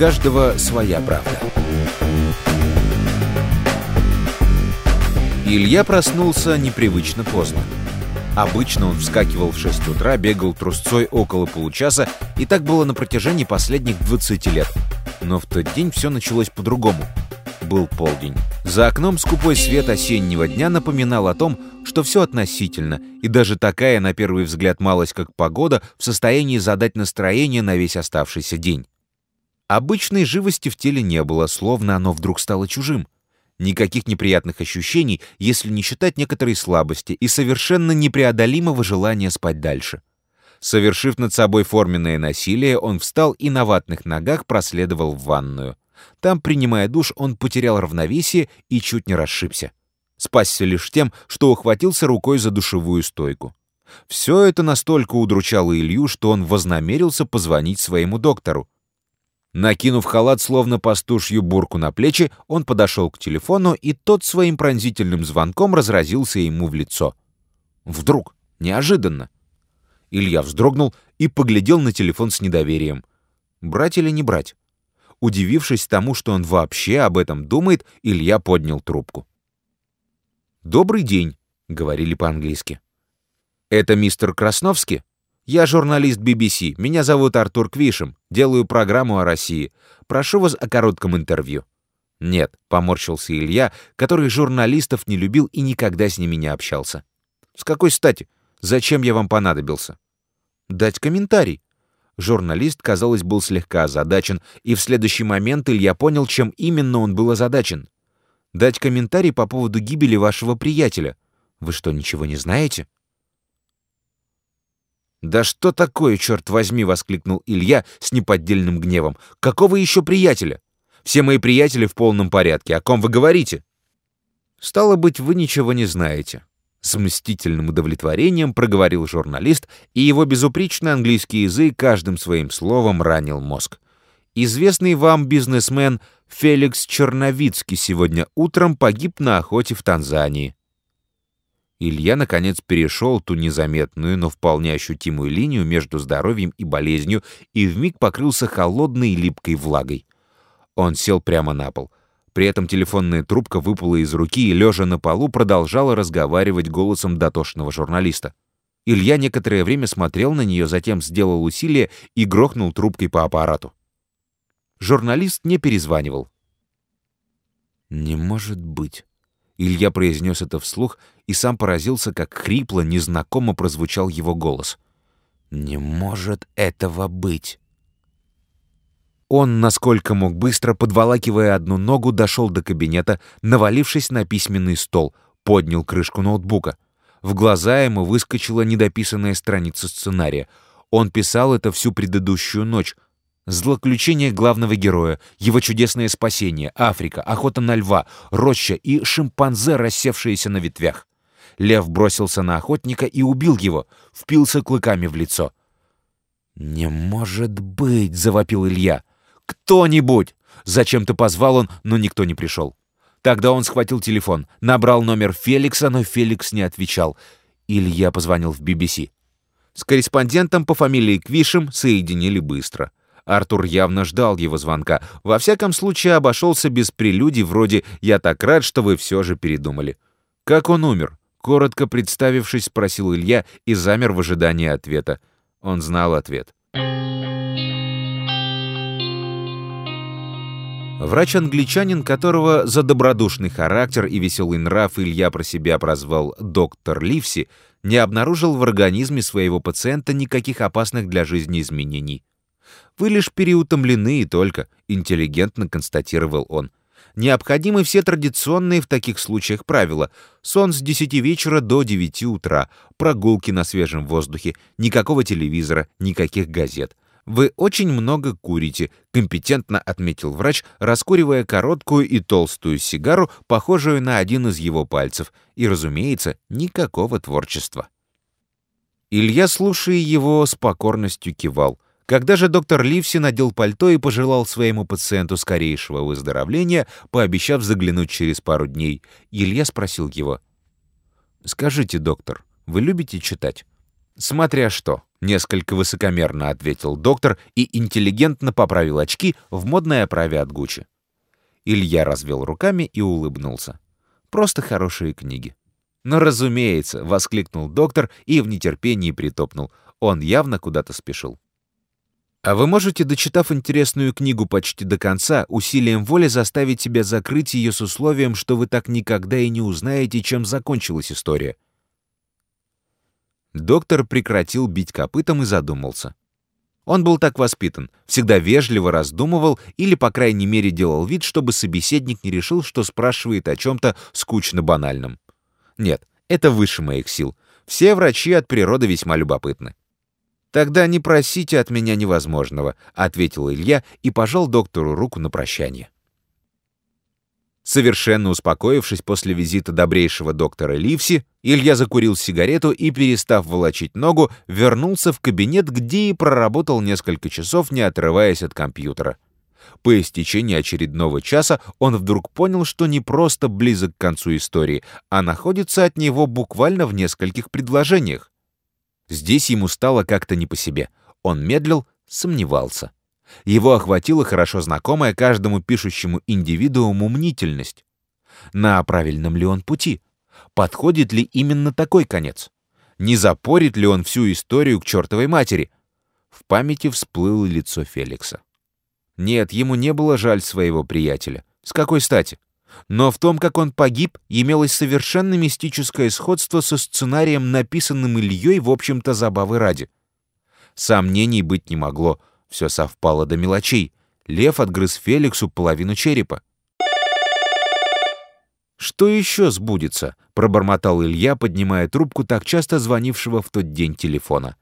каждого своя правда. Илья проснулся непривычно поздно. Обычно он вскакивал в 6 утра, бегал трусцой около получаса, и так было на протяжении последних 20 лет. Но в тот день все началось по-другому. Был полдень. За окном скупой свет осеннего дня напоминал о том, что все относительно, и даже такая, на первый взгляд, малость, как погода, в состоянии задать настроение на весь оставшийся день. Обычной живости в теле не было, словно оно вдруг стало чужим. Никаких неприятных ощущений, если не считать некоторой слабости и совершенно непреодолимого желания спать дальше. Совершив над собой форменное насилие, он встал и на ватных ногах проследовал в ванную. Там, принимая душ, он потерял равновесие и чуть не расшибся. Спасся лишь тем, что ухватился рукой за душевую стойку. Все это настолько удручало Илью, что он вознамерился позвонить своему доктору. Накинув халат, словно пастушью бурку на плечи, он подошел к телефону, и тот своим пронзительным звонком разразился ему в лицо. Вдруг, неожиданно. Илья вздрогнул и поглядел на телефон с недоверием. Брать или не брать? Удивившись тому, что он вообще об этом думает, Илья поднял трубку. «Добрый день», — говорили по-английски. «Это мистер Красновский?» Я журналист BBC. Меня зовут Артур Квишем. Делаю программу о России. Прошу вас о коротком интервью». «Нет», — поморщился Илья, который журналистов не любил и никогда с ними не общался. «С какой стати? Зачем я вам понадобился?» «Дать комментарий». Журналист, казалось, был слегка озадачен, и в следующий момент Илья понял, чем именно он был озадачен. «Дать комментарий по поводу гибели вашего приятеля. Вы что, ничего не знаете?» «Да что такое, черт возьми!» — воскликнул Илья с неподдельным гневом. «Какого еще приятеля? Все мои приятели в полном порядке. О ком вы говорите?» «Стало быть, вы ничего не знаете». С мстительным удовлетворением проговорил журналист, и его безупречный английский язык каждым своим словом ранил мозг. Известный вам бизнесмен Феликс Черновицкий сегодня утром погиб на охоте в Танзании. Илья, наконец, перешел ту незаметную, но вполне ощутимую линию между здоровьем и болезнью и вмиг покрылся холодной липкой влагой. Он сел прямо на пол. При этом телефонная трубка выпала из руки и, лежа на полу, продолжала разговаривать голосом дотошного журналиста. Илья некоторое время смотрел на нее, затем сделал усилие и грохнул трубкой по аппарату. Журналист не перезванивал. «Не может быть». Илья произнес это вслух и сам поразился, как хрипло, незнакомо прозвучал его голос. «Не может этого быть!» Он, насколько мог быстро, подволакивая одну ногу, дошел до кабинета, навалившись на письменный стол, поднял крышку ноутбука. В глаза ему выскочила недописанная страница сценария. Он писал это всю предыдущую ночь, Злоключение главного героя, его чудесное спасение, Африка, охота на льва, роща и шимпанзе, рассевшиеся на ветвях. Лев бросился на охотника и убил его, впился клыками в лицо. «Не может быть!» — завопил Илья. «Кто-нибудь!» Зачем-то позвал он, но никто не пришел. Тогда он схватил телефон, набрал номер Феликса, но Феликс не отвечал. Илья позвонил в BBC. С корреспондентом по фамилии Квишем соединили быстро. Артур явно ждал его звонка. Во всяком случае, обошелся без прелюдий вроде «Я так рад, что вы все же передумали». «Как он умер?» Коротко представившись, спросил Илья и замер в ожидании ответа. Он знал ответ. Врач-англичанин, которого за добродушный характер и веселый нрав Илья про себя прозвал «доктор Ливси», не обнаружил в организме своего пациента никаких опасных для жизни изменений. Вы лишь переутомлены и только, интеллигентно констатировал он. Необходимы все традиционные в таких случаях правила. Сон с 10 вечера до 9 утра, прогулки на свежем воздухе, никакого телевизора, никаких газет. Вы очень много курите, компетентно отметил врач, раскуривая короткую и толстую сигару, похожую на один из его пальцев, и, разумеется, никакого творчества. Илья, слушая его, с покорностью кивал — когда же доктор Ливси надел пальто и пожелал своему пациенту скорейшего выздоровления, пообещав заглянуть через пару дней, Илья спросил его. «Скажите, доктор, вы любите читать?» «Смотря что», Несколько высокомерно ответил доктор и интеллигентно поправил очки в модной оправе от Гуччи. Илья развел руками и улыбнулся. Просто хорошие книги. «Но разумеется!» — воскликнул доктор и в нетерпении притопнул. Он явно куда-то спешил. А вы можете, дочитав интересную книгу почти до конца, усилием воли заставить себя закрыть ее с условием, что вы так никогда и не узнаете, чем закончилась история. Доктор прекратил бить копытом и задумался. Он был так воспитан, всегда вежливо раздумывал или, по крайней мере, делал вид, чтобы собеседник не решил, что спрашивает о чем-то скучно-банальном. Нет, это выше моих сил. Все врачи от природы весьма любопытны. «Тогда не просите от меня невозможного», — ответил Илья и пожал доктору руку на прощание. Совершенно успокоившись после визита добрейшего доктора Ливси, Илья закурил сигарету и, перестав волочить ногу, вернулся в кабинет, где и проработал несколько часов, не отрываясь от компьютера. По истечении очередного часа он вдруг понял, что не просто близок к концу истории, а находится от него буквально в нескольких предложениях. Здесь ему стало как-то не по себе. Он медлил, сомневался. Его охватила хорошо знакомая каждому пишущему индивидууму мнительность. На правильном ли он пути? Подходит ли именно такой конец? Не запорит ли он всю историю к чертовой матери? В памяти всплыло лицо Феликса. Нет, ему не было жаль своего приятеля. С какой стати? Но в том, как он погиб, имелось совершенно мистическое сходство со сценарием, написанным Ильей, в общем-то, забавы ради. Сомнений быть не могло, все совпало до мелочей. Лев отгрыз Феликсу половину черепа. «Что еще сбудется?» — пробормотал Илья, поднимая трубку так часто звонившего в тот день телефона.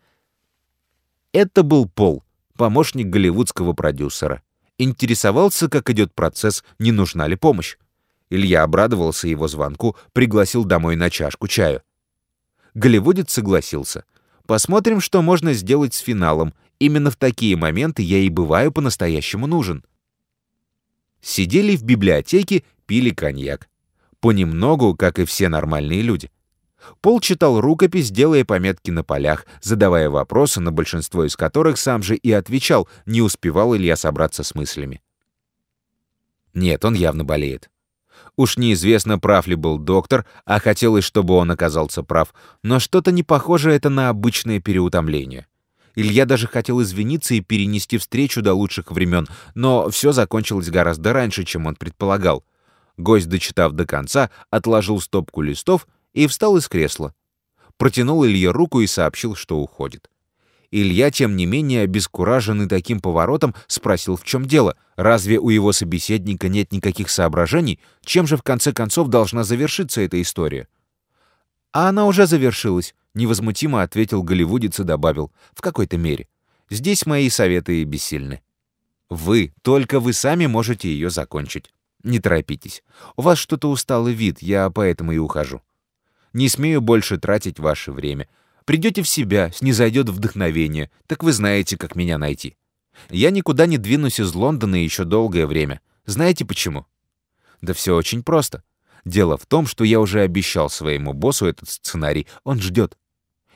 Это был Пол, помощник голливудского продюсера. Интересовался, как идет процесс, не нужна ли помощь. Илья обрадовался его звонку, пригласил домой на чашку чаю. Голливудец согласился. Посмотрим, что можно сделать с финалом. Именно в такие моменты я и бываю по-настоящему нужен. Сидели в библиотеке, пили коньяк. Понемногу, как и все нормальные люди. Пол читал рукопись, делая пометки на полях, задавая вопросы, на большинство из которых сам же и отвечал, не успевал Илья собраться с мыслями. Нет, он явно болеет. Уж неизвестно, прав ли был доктор, а хотелось, чтобы он оказался прав, но что-то не похоже это на обычное переутомление. Илья даже хотел извиниться и перенести встречу до лучших времен, но все закончилось гораздо раньше, чем он предполагал. Гость, дочитав до конца, отложил стопку листов и встал из кресла. Протянул Илье руку и сообщил, что уходит. Илья, тем не менее, обескураженный таким поворотом, спросил, в чем дело. Разве у его собеседника нет никаких соображений? Чем же в конце концов должна завершиться эта история? А она уже завершилась, невозмутимо ответил голливудец и добавил, в какой-то мере. Здесь мои советы бессильны. Вы, только вы сами можете ее закончить. Не торопитесь. У вас что-то усталый вид, я поэтому и ухожу. Не смею больше тратить ваше время. Придете в себя, снизойдет вдохновение, так вы знаете, как меня найти. Я никуда не двинусь из Лондона еще долгое время. Знаете почему? Да все очень просто. Дело в том, что я уже обещал своему боссу этот сценарий. Он ждет.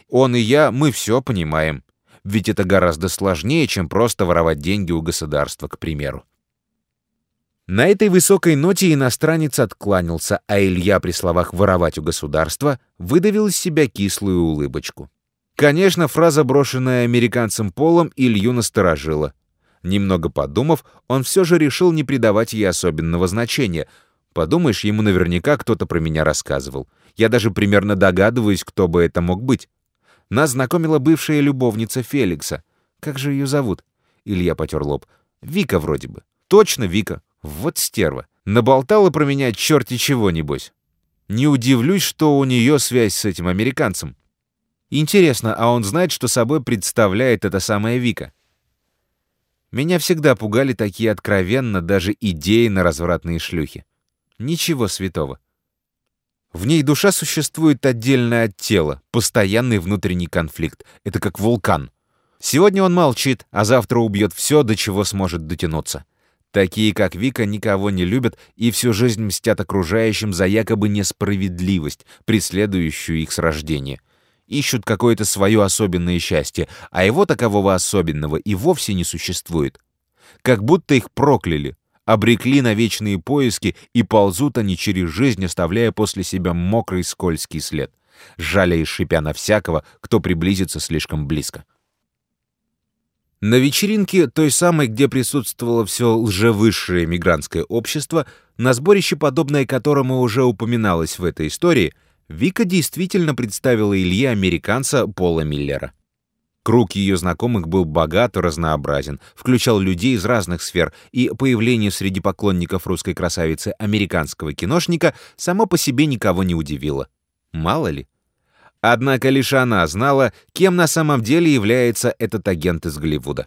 Он и я, мы все понимаем. Ведь это гораздо сложнее, чем просто воровать деньги у государства, к примеру. На этой высокой ноте иностранец откланялся, а Илья при словах «воровать у государства» выдавил из себя кислую улыбочку. Конечно, фраза, брошенная американцем Полом, Илью насторожила. Немного подумав, он все же решил не придавать ей особенного значения. Подумаешь, ему наверняка кто-то про меня рассказывал. Я даже примерно догадываюсь, кто бы это мог быть. Нас знакомила бывшая любовница Феликса. Как же ее зовут? Илья потер лоб. Вика вроде бы. Точно Вика. Вот стерва. Наболтала про меня черти чего, небось. Не удивлюсь, что у нее связь с этим американцем. Интересно, а он знает, что собой представляет эта самая Вика? Меня всегда пугали такие откровенно даже идеи на развратные шлюхи. Ничего святого. В ней душа существует отдельно от тела, постоянный внутренний конфликт. Это как вулкан. Сегодня он молчит, а завтра убьет все, до чего сможет дотянуться. Такие, как Вика, никого не любят и всю жизнь мстят окружающим за якобы несправедливость, преследующую их с рождения. ищут какое-то свое особенное счастье, а его такового особенного и вовсе не существует. Как будто их прокляли, обрекли на вечные поиски, и ползут они через жизнь, оставляя после себя мокрый скользкий след, жаля и шипя на всякого, кто приблизится слишком близко. На вечеринке, той самой, где присутствовало все лжевысшее мигрантское общество, на сборище, подобное которому уже упоминалось в этой истории, Вика действительно представила Илье американца Пола Миллера. Круг ее знакомых был богат и разнообразен, включал людей из разных сфер, и появление среди поклонников русской красавицы американского киношника само по себе никого не удивило. Мало ли. Однако лишь она знала, кем на самом деле является этот агент из Голливуда.